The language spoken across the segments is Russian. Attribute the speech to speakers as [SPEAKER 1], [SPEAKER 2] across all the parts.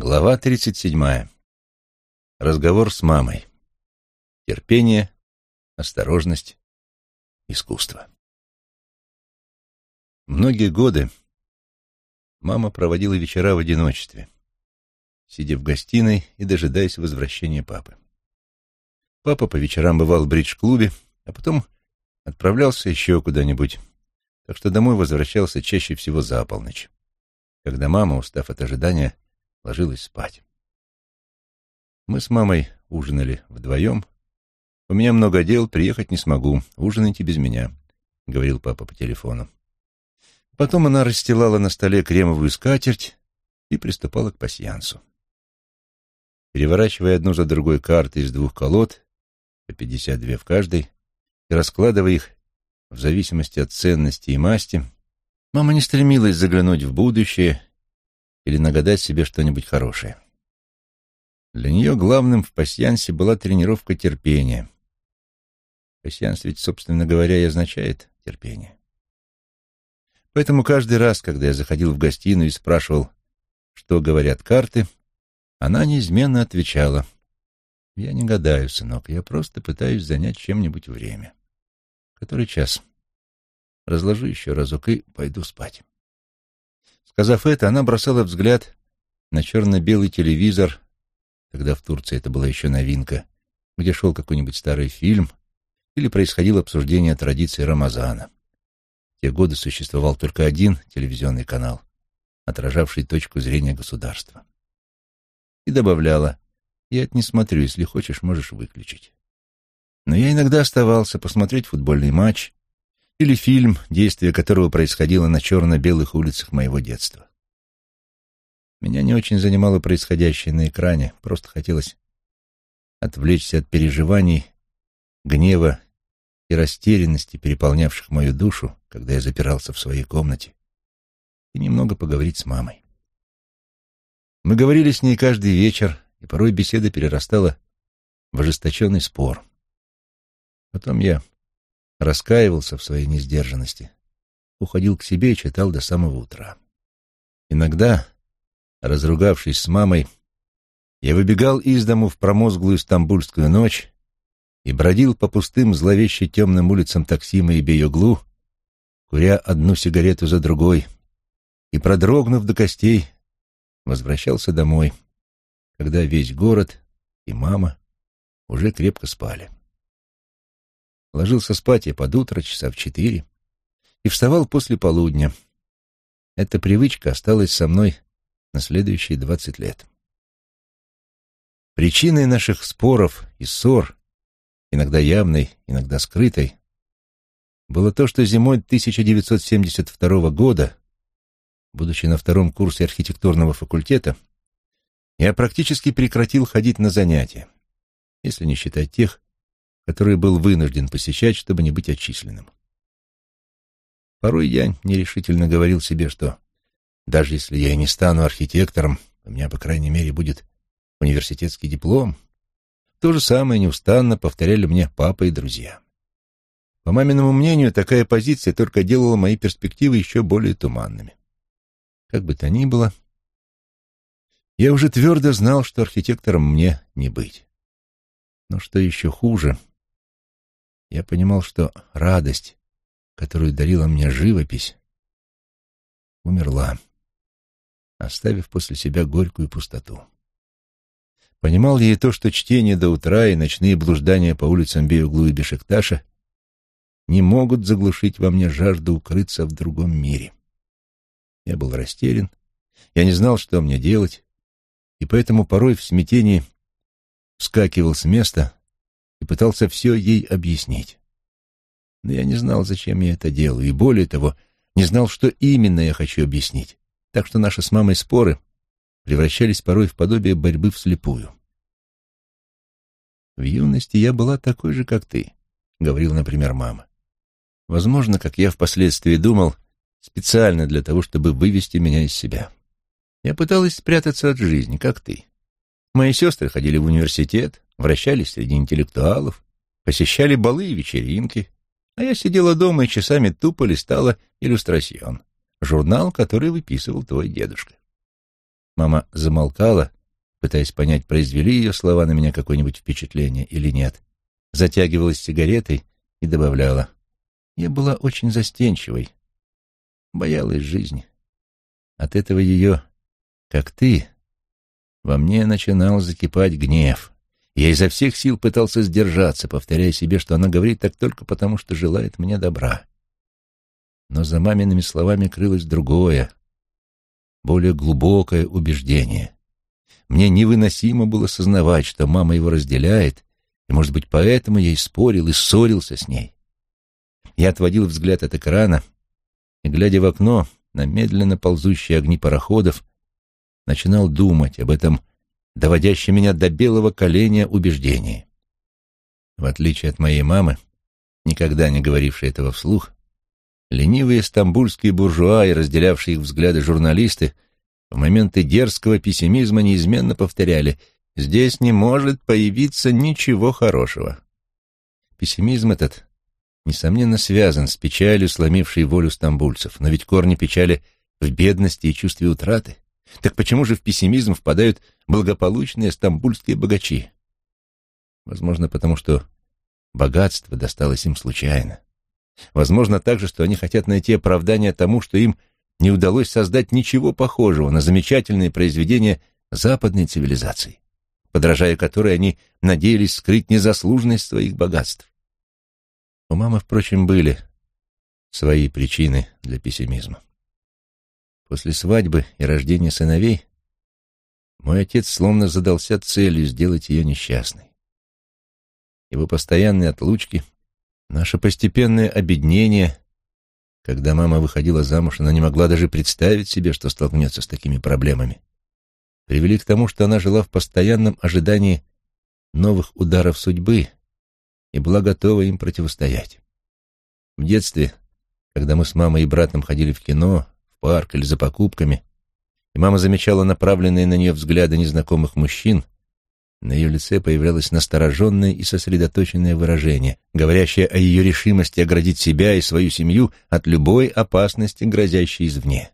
[SPEAKER 1] Глава 37. Разговор с мамой. Терпение, осторожность, искусство. Многие годы мама проводила вечера в одиночестве, сидя в гостиной и дожидаясь возвращения папы. Папа по вечерам бывал в бридж-клубе, а потом отправлялся еще куда-нибудь, так что домой возвращался чаще всего за полночь, когда мама, устав от ожидания, ложилась спать. Мы с мамой ужинали вдвоем. «У меня много дел, приехать не смогу. Ужинайте без меня», — говорил папа по телефону. Потом она расстилала на столе кремовую скатерть и приступала к пасьянсу. Переворачивая одну за другой карты из двух колод, по пятьдесят две в каждой, и раскладывая их в зависимости от ценности и масти, мама не стремилась заглянуть в будущее или нагадать себе что-нибудь хорошее. Для нее главным в пасьянсе была тренировка терпения. Пасьянс ведь, собственно говоря, и означает терпение. Поэтому каждый раз, когда я заходил в гостиную и спрашивал, что говорят карты, она неизменно отвечала, «Я не гадаю, сынок, я просто пытаюсь занять чем-нибудь время. Который час? Разложу еще разок и пойду спать». Сказав это, она бросала взгляд на черно-белый телевизор, тогда в Турции это была еще новинка, где шел какой-нибудь старый фильм или происходило обсуждение традиций Рамазана. В те годы существовал только один телевизионный канал, отражавший точку зрения государства. И добавляла, «Я это не смотрю, если хочешь, можешь выключить». Но я иногда оставался посмотреть футбольный матч или фильм, действие которого происходило на черно-белых улицах моего детства. Меня не очень занимало происходящее на экране, просто хотелось отвлечься от переживаний, гнева и растерянности, переполнявших мою душу, когда я запирался в своей комнате, и немного поговорить с мамой. Мы говорили с ней каждый вечер, и порой беседа перерастала в ожесточенный спор. Потом я раскаивался в своей несдержанности, уходил к себе и читал до самого утра. Иногда, разругавшись с мамой, я выбегал из дому в промозглую стамбульскую ночь и бродил по пустым зловеще темным улицам Таксима и Бейоглу, куря одну сигарету за другой, и, продрогнув до костей, возвращался домой, когда весь город и мама уже крепко спали. Ложился спать я под утро, часа в четыре, и вставал после полудня. Эта привычка осталась со мной на следующие двадцать лет. Причиной наших споров и ссор, иногда явной, иногда скрытой, было то, что зимой 1972 года, будучи на втором курсе архитектурного факультета, я практически прекратил ходить на занятия, если не считать тех, который был вынужден посещать, чтобы не быть отчисленным. Порой я нерешительно говорил себе, что даже если я и не стану архитектором, у меня, по крайней мере, будет университетский диплом. То же самое неустанно повторяли мне папа и друзья. По маминому мнению, такая позиция только делала мои перспективы еще более туманными. Как бы то ни было, я уже твердо знал, что архитектором мне не быть. Но что еще хуже, я понимал, что радость, которую дарила мне живопись, умерла, оставив после себя горькую пустоту. Понимал я и то, что чтение до утра и ночные блуждания по улицам Беюглу и Бешекташа не могут заглушить во мне жажду укрыться в другом мире. Я был растерян, я не знал, что мне делать, и поэтому порой в смятении вскакивал с места, и пытался все ей объяснить. Но я не знал, зачем я это делаю, и более того, не знал, что именно я хочу объяснить. Так что наши с мамой споры превращались порой в подобие борьбы вслепую. «В юности я была такой же, как ты», — говорил, например, мама. Возможно, как я впоследствии думал, специально для того, чтобы вывести меня из себя. Я пыталась спрятаться от жизни, как ты. Мои сестры ходили в университет, вращались среди интеллектуалов, посещали балы и вечеринки, а я сидела дома и часами тупо листала «Иллюстрасьон», журнал, который выписывал твой дедушка. Мама замолкала, пытаясь понять, произвели ее слова на меня какое-нибудь впечатление или нет. Затягивалась сигаретой и добавляла. Я была очень застенчивой, боялась жизни. От этого ее, как ты, во мне начинал закипать гнев. Я изо всех сил пытался сдержаться, повторяя себе, что она говорит так только потому, что желает мне добра. Но за мамиными словами крылось другое, более глубокое убеждение. Мне невыносимо было сознавать, что мама его разделяет, и, может быть, поэтому я и спорил, и ссорился с ней. Я отводил взгляд от экрана и, глядя в окно на медленно ползущие огни пароходов, начинал думать об этом доводящем меня до белого коленя убеждении. В отличие от моей мамы, никогда не говорившей этого вслух, ленивые стамбульские буржуа и разделявшие их взгляды журналисты в моменты дерзкого пессимизма неизменно повторяли «здесь не может появиться ничего хорошего». Пессимизм этот, несомненно, связан с печалью, сломившей волю стамбульцев, но ведь корни печали в бедности и чувстве утраты. Так почему же в пессимизм впадают благополучные стамбульские богачи? Возможно, потому что богатство досталось им случайно. Возможно также, что они хотят найти оправдание тому, что им не удалось создать ничего похожего на замечательные произведения западной цивилизации, подражая которой они надеялись скрыть незаслуженность своих богатств. У мамы, впрочем, были свои причины для пессимизма. После свадьбы и рождения сыновей мой отец словно задался целью сделать ее несчастной. Его постоянные отлучки, наше постепенное обеднение. Когда мама выходила замуж, она не могла даже представить себе, что столкнется с такими проблемами. Привели к тому, что она жила в постоянном ожидании новых ударов судьбы и была готова им противостоять. В детстве, когда мы с мамой и братом ходили в кино, парк или за покупками, и мама замечала направленные на нее взгляды незнакомых мужчин, на ее лице появлялось настороженное и сосредоточенное выражение, говорящее о ее решимости оградить себя и свою семью от любой опасности, грозящей извне.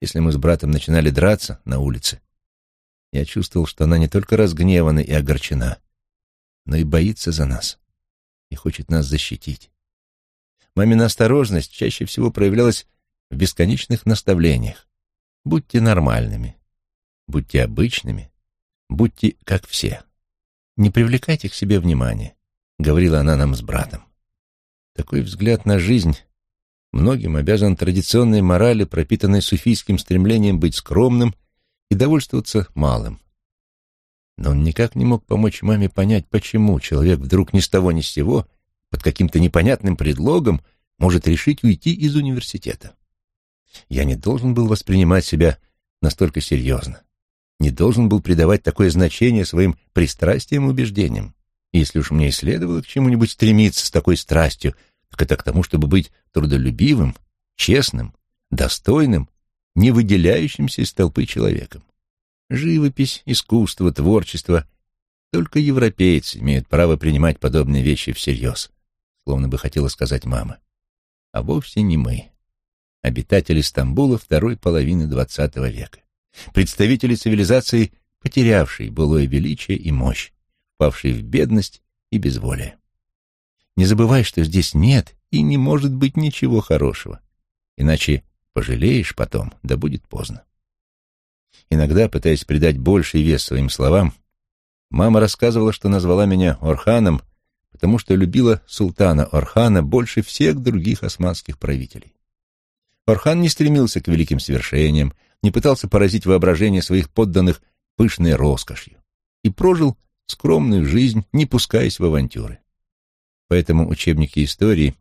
[SPEAKER 1] Если мы с братом начинали драться на улице, я чувствовал, что она не только разгневана и огорчена, но и боится за нас и хочет нас защитить. Мамина осторожность чаще всего проявлялась в бесконечных наставлениях. Будьте нормальными, будьте обычными, будьте как все. Не привлекайте к себе внимания, говорила она нам с братом. Такой взгляд на жизнь многим обязан традиционной морали, пропитанной суфийским стремлением быть скромным и довольствоваться малым. Но он никак не мог помочь маме понять, почему человек вдруг ни с того ни с сего, под каким-то непонятным предлогом, может решить уйти из университета. Я не должен был воспринимать себя настолько серьезно, не должен был придавать такое значение своим пристрастиям и убеждениям. если уж мне и следовало к чему-нибудь стремиться с такой страстью, так это к тому, чтобы быть трудолюбивым, честным, достойным, не выделяющимся из толпы человеком. Живопись, искусство, творчество — только европейцы имеют право принимать подобные вещи всерьез, словно бы хотела сказать мама. А вовсе не мы обитатели Стамбула второй половины XX века, представители цивилизации, потерявшей былое величие и мощь, впавшей в бедность и безволие. Не забывай, что здесь нет и не может быть ничего хорошего, иначе пожалеешь потом, да будет поздно. Иногда, пытаясь придать больший вес своим словам, мама рассказывала, что назвала меня Орханом, потому что любила султана Орхана больше всех других османских правителей. Орхан не стремился к великим свершениям, не пытался поразить воображение своих подданных пышной роскошью и прожил скромную жизнь, не пускаясь в авантюры. Поэтому учебники истории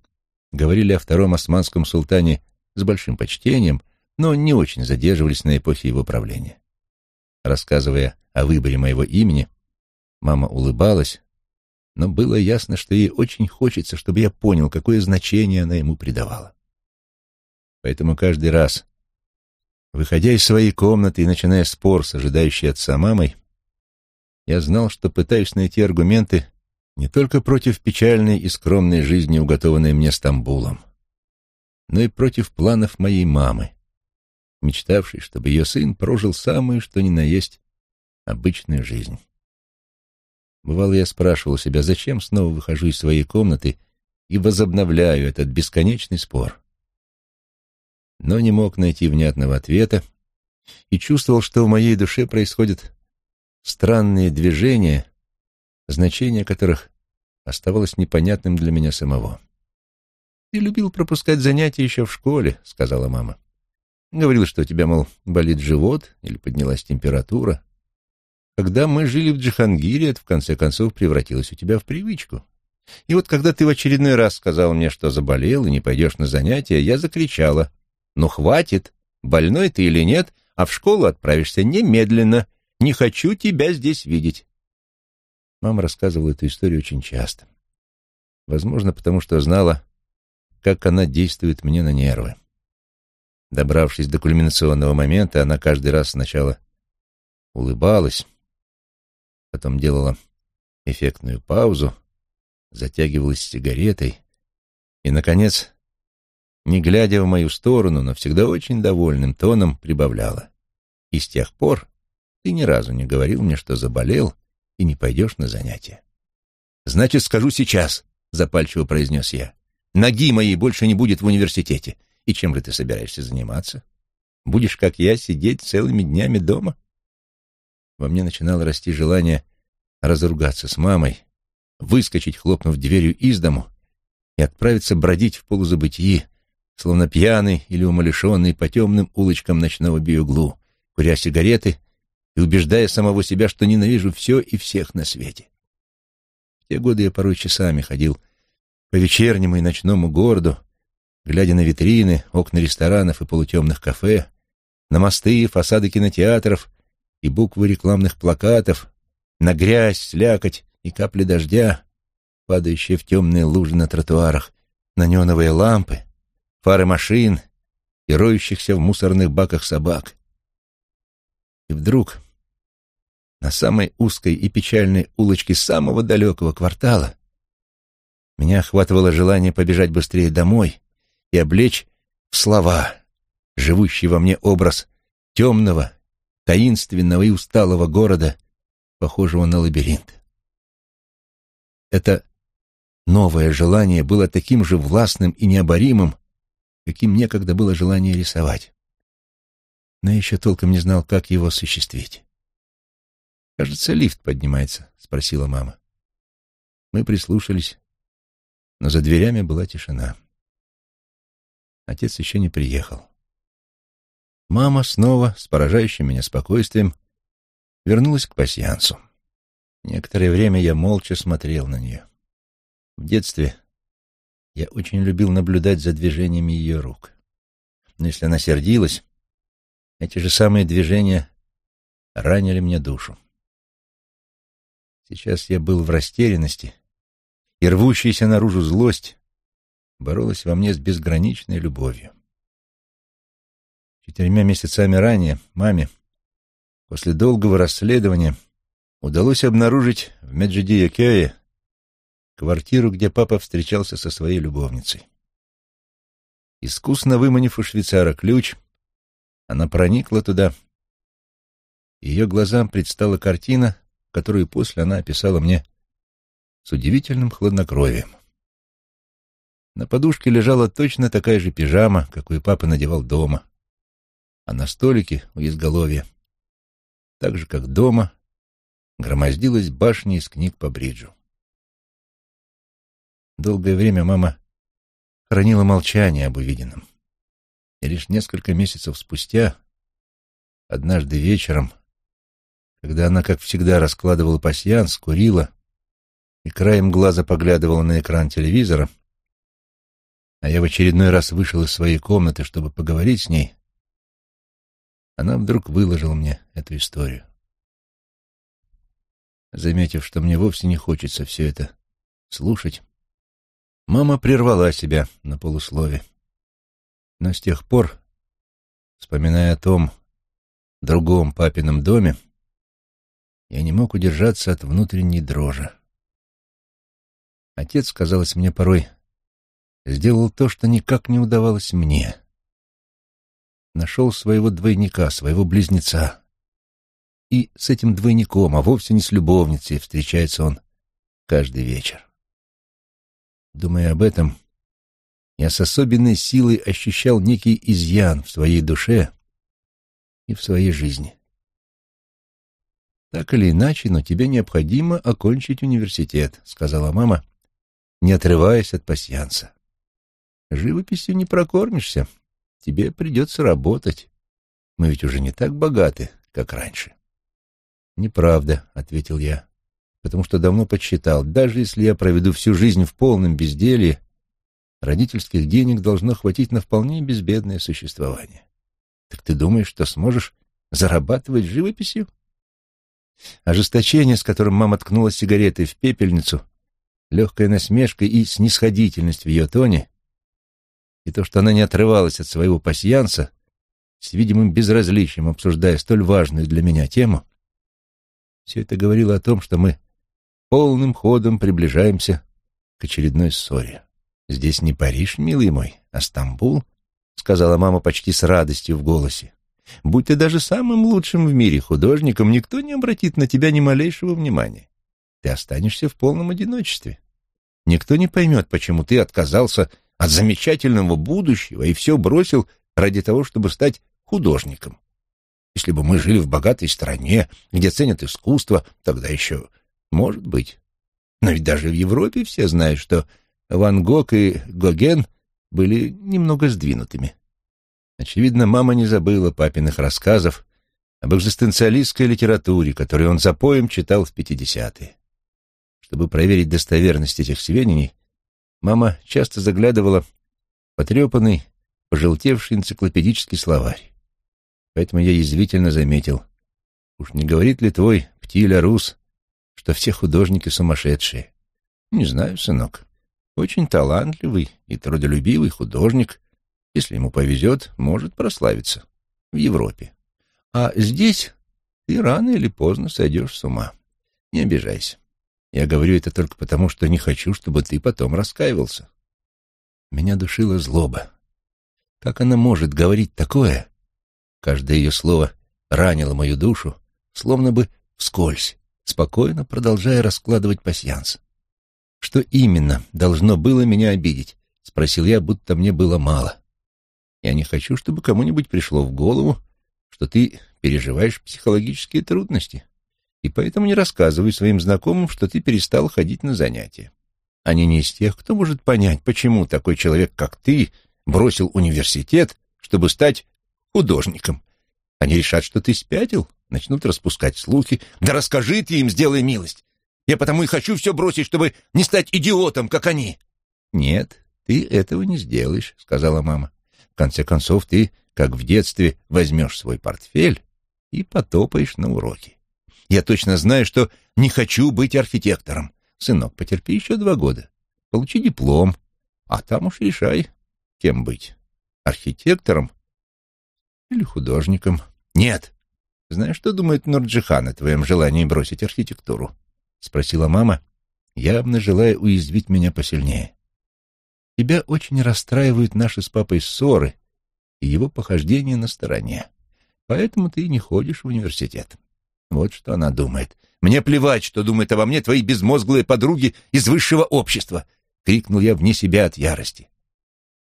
[SPEAKER 1] говорили о втором османском султане с большим почтением, но не очень задерживались на эпохе его правления. Рассказывая о выборе моего имени, мама улыбалась, но было ясно, что ей очень хочется, чтобы я понял, какое значение она ему придавала. Поэтому каждый раз, выходя из своей комнаты и начиная спор с ожидающей отца мамой, я знал, что пытаюсь найти аргументы не только против печальной и скромной жизни, уготованной мне Стамбулом, но и против планов моей мамы, мечтавшей, чтобы ее сын прожил самую, что ни на есть, обычную жизнь. Бывало, я спрашивал себя, зачем снова выхожу из своей комнаты и возобновляю этот бесконечный спор. Но не мог найти внятного ответа и чувствовал, что в моей душе происходят странные движения, значение которых оставалось непонятным для меня самого. «Ты любил пропускать занятия еще в школе», — сказала мама. «Говорил, что у тебя, мол, болит живот или поднялась температура. Когда мы жили в Джихангире, это в конце концов превратилось у тебя в привычку. И вот когда ты в очередной раз сказал мне, что заболел и не пойдешь на занятия, я закричала. «Ну, хватит! Больной ты или нет, а в школу отправишься немедленно. Не хочу тебя здесь видеть». Мама рассказывала эту историю очень часто. Возможно, потому что знала, как она действует мне на нервы. Добравшись до кульминационного момента, она каждый раз сначала улыбалась, потом делала эффектную паузу, затягивалась сигаретой и, наконец, не глядя в мою сторону, но всегда очень довольным тоном прибавляла. И с тех пор ты ни разу не говорил мне, что заболел и не пойдешь на занятия. «Значит, скажу сейчас», — запальчиво произнес я. «Ноги моей больше не будет в университете. И чем же ты собираешься заниматься? Будешь, как я, сидеть целыми днями дома?» Во мне начинало расти желание разругаться с мамой, выскочить, хлопнув дверью из дому, и отправиться бродить в полузабытии, словно пьяный или умалишенный по темным улочкам ночного биоглу, куря сигареты и убеждая самого себя, что ненавижу все и всех на свете. В те годы я порой часами ходил по вечернему и ночному городу, глядя на витрины, окна ресторанов и полутемных кафе, на мосты, фасады кинотеатров и буквы рекламных плакатов, на грязь, слякоть и капли дождя, падающие в темные лужи на тротуарах, на неоновые лампы, фары машин и роющихся в мусорных баках собак. И вдруг на самой узкой и печальной улочке самого далекого квартала меня охватывало желание побежать быстрее домой и облечь в слова живущий во мне образ темного, таинственного и усталого города, похожего на лабиринт. Это новое желание было таким же властным и необоримым, каким некогда было желание рисовать. Но я еще толком не знал, как его осуществить. «Кажется, лифт поднимается», — спросила мама. Мы прислушались, но за дверями была тишина. Отец еще не приехал. Мама снова, с поражающим меня спокойствием, вернулась к пасьянсу. Некоторое время я молча смотрел на нее. В детстве я очень любил наблюдать за движениями ее рук. Но если она сердилась, эти же самые движения ранили мне душу. Сейчас я был в растерянности, и рвущаяся наружу злость боролась во мне с безграничной любовью. Четырьмя месяцами ранее маме, после долгого расследования, удалось обнаружить в Меджидия-Кёе квартиру, где папа встречался со своей любовницей. Искусно выманив у швейцара ключ, она проникла туда. Ее глазам предстала картина, которую после она описала мне с удивительным хладнокровием. На подушке лежала точно такая же пижама, какую папа надевал дома, а на столике у изголовья, так же, как дома, громоздилась башня из книг по бриджу. Долгое время мама хранила молчание об увиденном. И лишь несколько месяцев спустя, однажды вечером, когда она, как всегда, раскладывала пасьянс, курила и краем глаза поглядывала на экран телевизора, а я в очередной раз вышел из своей комнаты, чтобы поговорить с ней, она вдруг выложила мне эту историю. Заметив, что мне вовсе не хочется все это слушать, Мама прервала себя на полуслове. Но с тех пор, вспоминая о том другом папином доме, я не мог удержаться от внутренней дрожи. Отец, казалось мне порой, сделал то, что никак не удавалось мне. нашел своего двойника, своего близнеца. И с этим двойником, а вовсе не с любовницей, встречается он каждый вечер. Думая об этом, я с особенной силой ощущал некий изъян в своей душе и в своей жизни. «Так или иначе, но тебе необходимо окончить университет», — сказала мама, не отрываясь от пасьянса. «Живописью не прокормишься. Тебе придется работать. Мы ведь уже не так богаты, как раньше». «Неправда», — ответил я, потому что давно подсчитал, даже если я проведу всю жизнь в полном безделье, родительских денег должно хватить на вполне безбедное существование. Так ты думаешь, что сможешь зарабатывать живописью? Ожесточение, с которым мама ткнула сигаретой в пепельницу, легкая насмешка и снисходительность в ее тоне, и то, что она не отрывалась от своего пасьянса, с видимым безразличием обсуждая столь важную для меня тему, все это говорило о том, что мы полным ходом приближаемся к очередной ссоре. «Здесь не Париж, милый мой, а Стамбул», — сказала мама почти с радостью в голосе. Будь ты даже самым лучшим в мире художником, никто не обратит на тебя ни малейшего внимания. Ты останешься в полном одиночестве. Никто не поймет, почему ты отказался от замечательного будущего и все бросил ради того, чтобы стать художником. Если бы мы жили в богатой стране, где ценят искусство, тогда еще может быть. Но ведь даже в Европе все знают, что Ван Гог и Гоген были немного сдвинутыми. Очевидно, мама не забыла папиных рассказов об экзистенциалистской литературе, которую он за поем читал в пятидесятые. Чтобы проверить достоверность этих сведений, мама часто заглядывала в потрепанный, пожелтевший энциклопедический словарь. Поэтому я язвительно заметил, уж не говорит ли твой Птиля Рус, что все художники сумасшедшие? Не знаю, сынок. Очень талантливый и трудолюбивый художник, если ему повезет, может прославиться в Европе. А здесь ты рано или поздно сойдешь с ума. Не обижайся. Я говорю это только потому, что не хочу, чтобы ты потом раскаивался. Меня душила злоба. Как она может говорить такое? Каждое ее слово ранило мою душу, словно бы вскользь, спокойно продолжая раскладывать пасьянс. «Что именно должно было меня обидеть?» — спросил я, будто мне было мало. Я не хочу, чтобы кому-нибудь пришло в голову, что ты переживаешь психологические трудности, и поэтому не рассказывай своим знакомым, что ты перестал ходить на занятия. Они не из тех, кто может понять, почему такой человек, как ты, бросил университет, чтобы стать художником. Они решат, что ты спятил, начнут распускать слухи. Да расскажи ты им, сделай милость. Я потому и хочу все бросить, чтобы не стать идиотом, как они. Нет, ты этого не сделаешь, сказала мама. В конце концов, ты, как в детстве, возьмешь свой портфель и потопаешь на уроки. Я точно знаю, что не хочу быть архитектором. Сынок, потерпи еще два года. Получи диплом, а там уж решай, кем быть. Архитектором или художником. Нет. Знаешь, что думает Нурджихан о твоем желании бросить архитектуру? Спросила мама, явно желая уязвить меня посильнее. Тебя очень расстраивают наши с папой ссоры и его похождения на стороне. Поэтому ты и не ходишь в университет. Вот что она думает. Мне плевать, что думают обо мне твои безмозглые подруги из высшего общества, — крикнул я вне себя от ярости.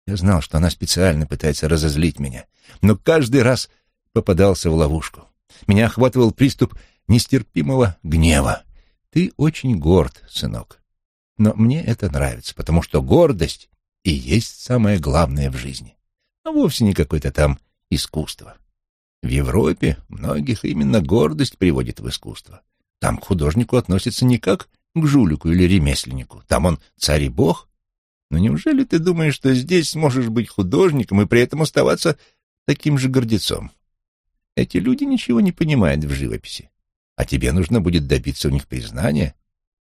[SPEAKER 1] Я знал, что она специально пытается разозлить меня, но каждый раз попадался в ловушку. Меня охватывал приступ нестерпимого гнева. Ты очень горд, сынок. Но мне это нравится, потому что гордость и есть самое главное в жизни, а вовсе не какое-то там искусство. В Европе многих именно гордость приводит в искусство. Там к художнику относятся не как к жулику или ремесленнику. Там он царь и бог. Но неужели ты думаешь, что здесь сможешь быть художником и при этом оставаться таким же гордецом? Эти люди ничего не понимают в живописи. А тебе нужно будет добиться у них признания,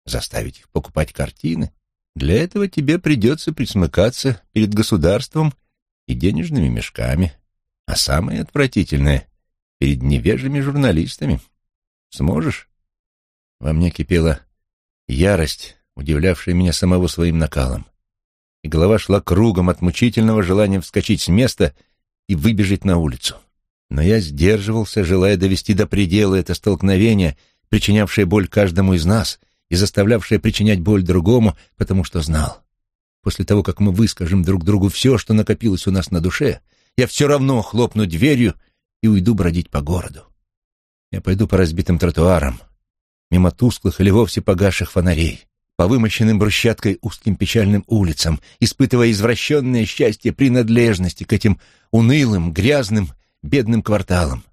[SPEAKER 1] заставить их покупать картины. Для этого тебе придется присмыкаться перед государством и денежными мешками, а самое отвратительное — перед невежими журналистами. Сможешь? Во мне кипела ярость, удивлявшая меня самого своим накалом, и голова шла кругом от мучительного желания вскочить с места и выбежать на улицу. Но я сдерживался, желая довести до предела это столкновение, причинявшее боль каждому из нас и заставлявшее причинять боль другому, потому что знал. После того, как мы выскажем друг другу все, что накопилось у нас на душе, я все равно хлопну дверью и уйду бродить по городу. Я пойду по разбитым тротуарам, мимо тусклых или вовсе погасших фонарей, по вымощенным брусчаткой узким печальным улицам, испытывая извращенное счастье принадлежности к этим унылым, грязным, бедным кварталам.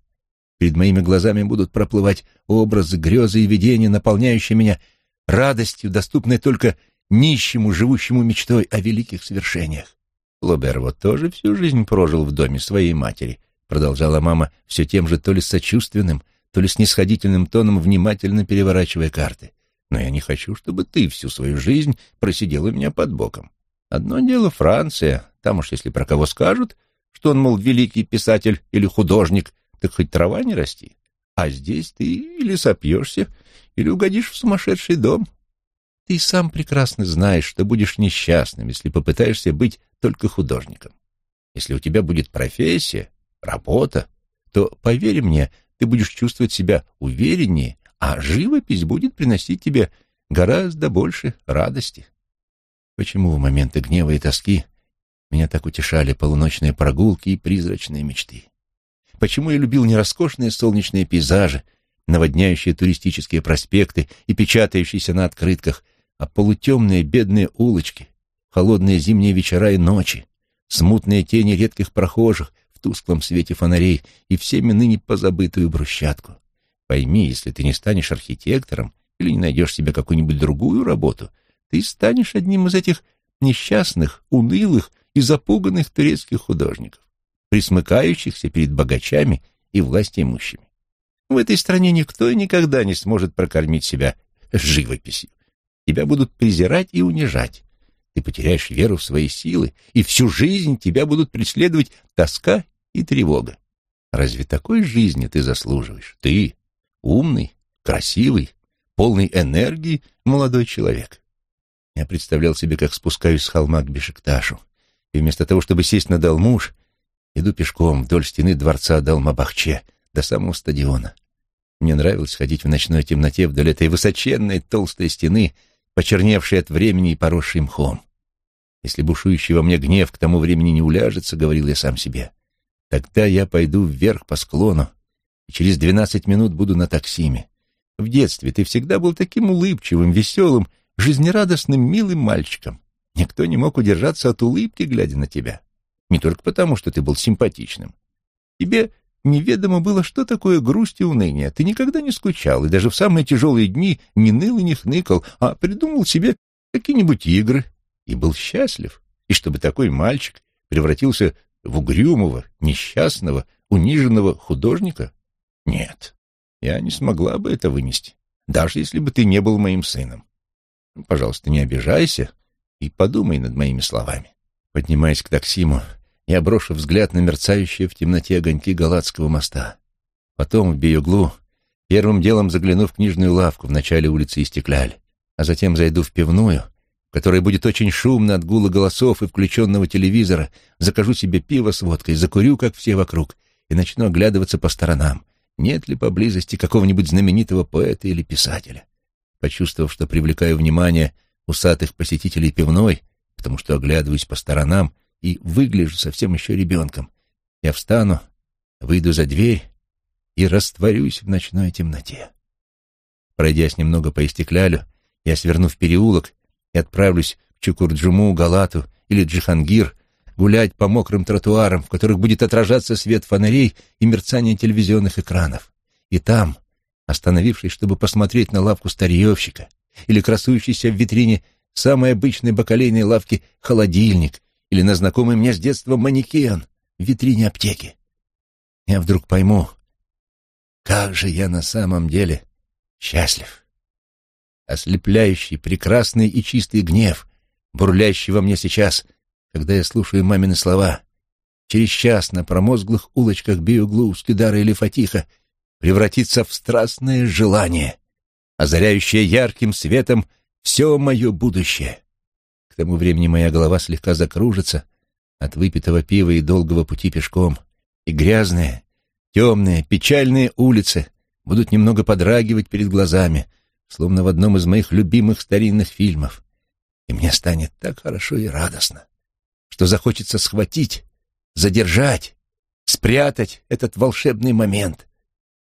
[SPEAKER 1] Перед моими глазами будут проплывать образы, грезы и видения, наполняющие меня радостью, доступной только нищему, живущему мечтой о великих свершениях. Лобер вот тоже всю жизнь прожил в доме своей матери, продолжала мама все тем же то ли сочувственным, то ли снисходительным тоном, внимательно переворачивая карты. Но я не хочу, чтобы ты всю свою жизнь просидел у меня под боком. Одно дело Франция, там уж если про кого скажут, что он, мол, великий писатель или художник, так хоть трава не расти. А здесь ты или сопьешься, или угодишь в сумасшедший дом. Ты сам прекрасно знаешь, что будешь несчастным, если попытаешься быть только художником. Если у тебя будет профессия, работа, то, поверь мне, ты будешь чувствовать себя увереннее, а живопись будет приносить тебе гораздо больше радости. Почему в моменты гнева и тоски меня так утешали полуночные прогулки и призрачные мечты? Почему я любил не роскошные солнечные пейзажи, наводняющие туристические проспекты и печатающиеся на открытках, а полутемные бедные улочки, холодные зимние вечера и ночи, смутные тени редких прохожих в тусклом свете фонарей и всеми ныне позабытую брусчатку. Пойми, если ты не станешь архитектором или не найдешь себе какую-нибудь другую работу, ты станешь одним из этих несчастных, унылых и запуганных турецких художников, присмыкающихся перед богачами и властимущими. В этой стране никто и никогда не сможет прокормить себя живописью. Тебя будут презирать и унижать. Ты потеряешь веру в свои силы, и всю жизнь тебя будут преследовать тоска и тревога. Разве такой жизни ты заслуживаешь? Ты умный, красивый, полный энергии молодой человек. Я представлял себе, как спускаюсь с холма к Бешикташу, и вместо того, чтобы сесть на Далмуш, иду пешком вдоль стены дворца Далмабахче до самого стадиона. Мне нравилось ходить в ночной темноте вдоль этой высоченной толстой стены, почерневшей от времени и поросшей мхом. Если бушующий во мне гнев к тому времени не уляжется, говорил я сам себе, тогда я пойду вверх по склону и через двенадцать минут буду на таксиме. В детстве ты всегда был таким улыбчивым, веселым, жизнерадостным, милым мальчиком. Никто не мог удержаться от улыбки, глядя на тебя. Не только потому, что ты был симпатичным. Тебе неведомо было, что такое грусть и уныние. Ты никогда не скучал, и даже в самые тяжелые дни не ныл и не хныкал, а придумал себе какие-нибудь игры и был счастлив. И чтобы такой мальчик превратился в угрюмого, несчастного, униженного художника? Нет, я не смогла бы это вынести, даже если бы ты не был моим сыном. Пожалуйста, не обижайся и подумай над моими словами. Поднимаясь к таксиму, я брошу взгляд на мерцающие в темноте огоньки Галатского моста. Потом в Биоглу, первым делом загляну в книжную лавку в начале улицы Истекляль, а затем зайду в пивную, в которой будет очень шумно от гула голосов и включенного телевизора, закажу себе пиво с водкой, закурю, как все вокруг, и начну оглядываться по сторонам, нет ли поблизости какого-нибудь знаменитого поэта или писателя. Почувствовав, что привлекаю внимание усатых посетителей пивной, потому что оглядываюсь по сторонам, и выгляжу совсем еще ребенком. Я встану, выйду за дверь и растворюсь в ночной темноте. Пройдясь немного по истеклялю, я сверну в переулок и отправлюсь в Чукурджуму, Галату или Джихангир гулять по мокрым тротуарам, в которых будет отражаться свет фонарей и мерцание телевизионных экранов. И там, остановившись, чтобы посмотреть на лавку старьевщика или красующийся в витрине самой обычной бакалейной лавки холодильник или на знакомый мне с детства манекен в витрине аптеки. Я вдруг пойму, как же я на самом деле счастлив. Ослепляющий, прекрасный и чистый гнев, бурлящий во мне сейчас, когда я слушаю мамины слова, через час на промозглых улочках Биуглу, Скидара или Фатиха превратится в страстное желание, озаряющее ярким светом все мое будущее. К тому времени моя голова слегка закружится от выпитого пива и долгого пути пешком, и грязные, темные, печальные улицы будут немного подрагивать перед глазами, словно в одном из моих любимых старинных фильмов. И мне станет так хорошо и радостно, что захочется схватить, задержать, спрятать этот волшебный момент.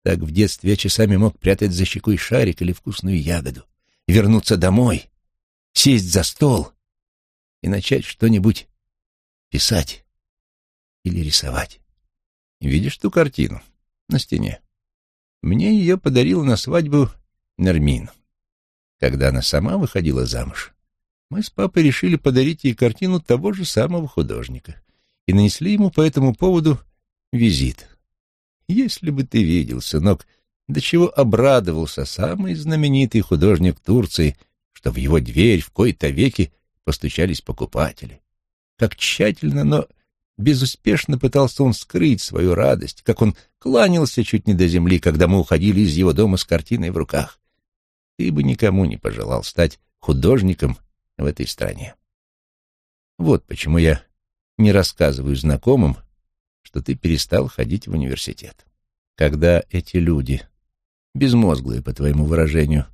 [SPEAKER 1] Так в детстве я часами мог прятать за щекой шарик или вкусную ягоду, вернуться домой, сесть за стол и начать что-нибудь писать или рисовать. Видишь ту картину на стене? Мне ее подарила на свадьбу Нермин. Когда она сама выходила замуж, мы с папой решили подарить ей картину того же самого художника и нанесли ему по этому поводу визит. Если бы ты видел, сынок, до чего обрадовался самый знаменитый художник Турции, что в его дверь в кои-то веки постучались покупатели. Как тщательно, но безуспешно пытался он скрыть свою радость, как он кланялся чуть не до земли, когда мы уходили из его дома с картиной в руках. Ты бы никому не пожелал стать художником в этой стране. Вот почему я не рассказываю знакомым, что ты перестал ходить в университет. Когда эти люди, безмозглые, по твоему выражению,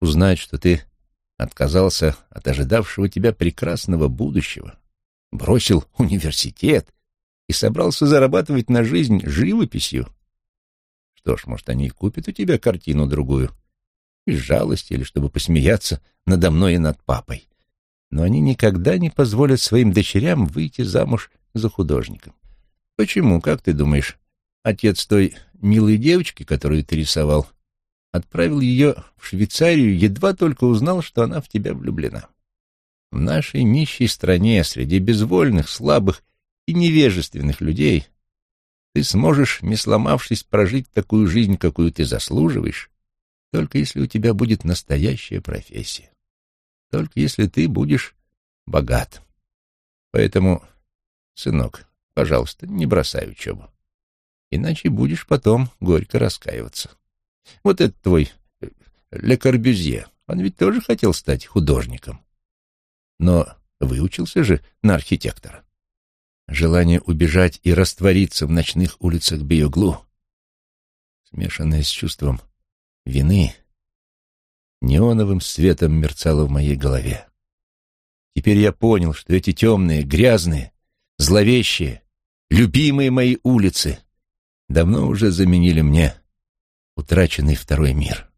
[SPEAKER 1] узнают, что ты отказался от ожидавшего тебя прекрасного будущего, бросил университет и собрался зарабатывать на жизнь живописью, что ж, может, они и купят у тебя картину другую, из жалости или чтобы посмеяться надо мной и над папой. Но они никогда не позволят своим дочерям выйти замуж за художника. Почему, как ты думаешь, отец той милой девочки, которую ты рисовал, отправил ее в Швейцарию, едва только узнал, что она в тебя влюблена? В нашей нищей стране, среди безвольных, слабых и невежественных людей, ты сможешь, не сломавшись, прожить такую жизнь, какую ты заслуживаешь, только если у тебя будет настоящая профессия, только если ты будешь богат. Поэтому, сынок, Пожалуйста, не бросай учебу. Иначе будешь потом горько раскаиваться. Вот этот твой э, Ле Корбюзье, он ведь тоже хотел стать художником. Но выучился же на архитектора. Желание убежать и раствориться в ночных улицах Биоглу, смешанное с чувством вины, неоновым светом мерцало в моей голове. Теперь я понял, что эти темные, грязные, зловещие, любимые мои улицы, давно уже заменили мне утраченный второй мир.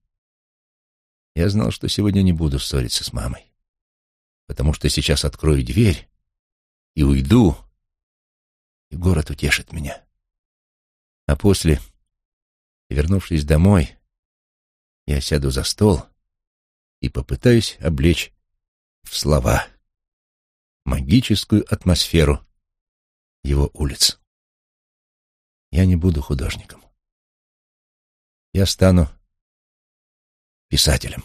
[SPEAKER 1] Я знал, что сегодня не буду ссориться с мамой, потому что сейчас открою дверь и уйду, и город утешит меня. А после, вернувшись домой, я сяду за стол и попытаюсь облечь в слова магическую атмосферу его улиц. Я не буду художником. Я стану писателем.